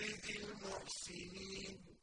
يجزي المحسنين